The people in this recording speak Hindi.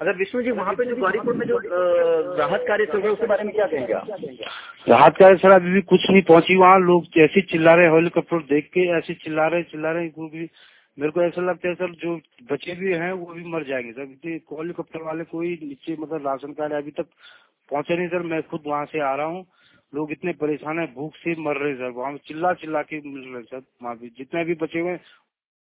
अगर विष्णु जी, वहाँ पे जो गौरीपुर में जो राहत कार्य चल रहे उसके बारे में क्या कहेंगे आप? राहत कार्य सर, अभी भी कुछ नहीं पहुँची वहाँ। लोग ऐसे चिल्ला रहे हेलीकॉप्टर देख के ऐसे चिल्ला रहे चिल्ला रहे भी मेरे को ऐसा लगता है सर, जो बचे भी हैं, वो भी मर जाएँगे सर। हेलीकॉप्टर वाले कोई नीचे मतलब राशन कार्ड अभी तक पहुँचे नहीं सर। मैं खुद वहाँ से आ रहा हूँ। लोग इतने परेशान है, भूख से मर रहे सर। वहाँ चिल्ला चिल्ला के मिल रहे सर। वहाँ भी जितने भी बचे हुए